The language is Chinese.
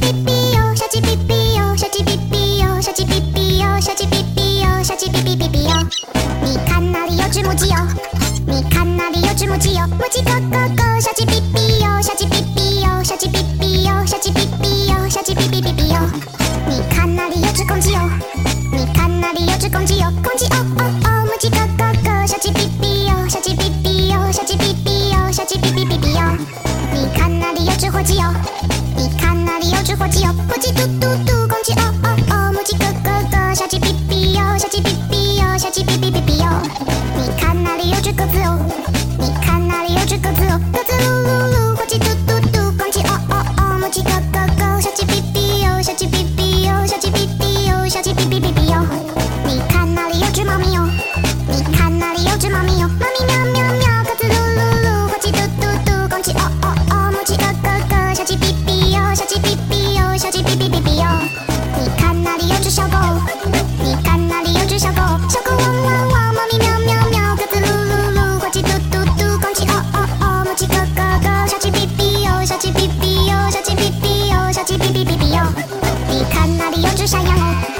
biubiu 小鸡哔 biu 小鸡哔 biu 小鸡哔 biu 小鸡哔 biu 小鸡哔 biubiu 你看那里有只母鸡哟？你看那里有只母鸡哟？母鸡咯咯咯小鸡哔 biu 小鸡哔 biu 小鸡哔 biu 小鸡哔 biu 小鸡哔 biubiu 你看那里有只公鸡哟？你看那里有只公鸡哟？公鸡哦哦哦母鸡咯咯咯小鸡哔 biu 小鸡哔 biu 小鸡哔哔哟小鸡哔 biubiu 你看那里有只火鸡哟？只火鸡哦，火鸡嘟嘟嘟，公鸡哦哦哦，母鸡咯咯咯，小鸡哔哔哟，小鸡哔哔哟，小鸡哔哔哔哔哟，你看。young old.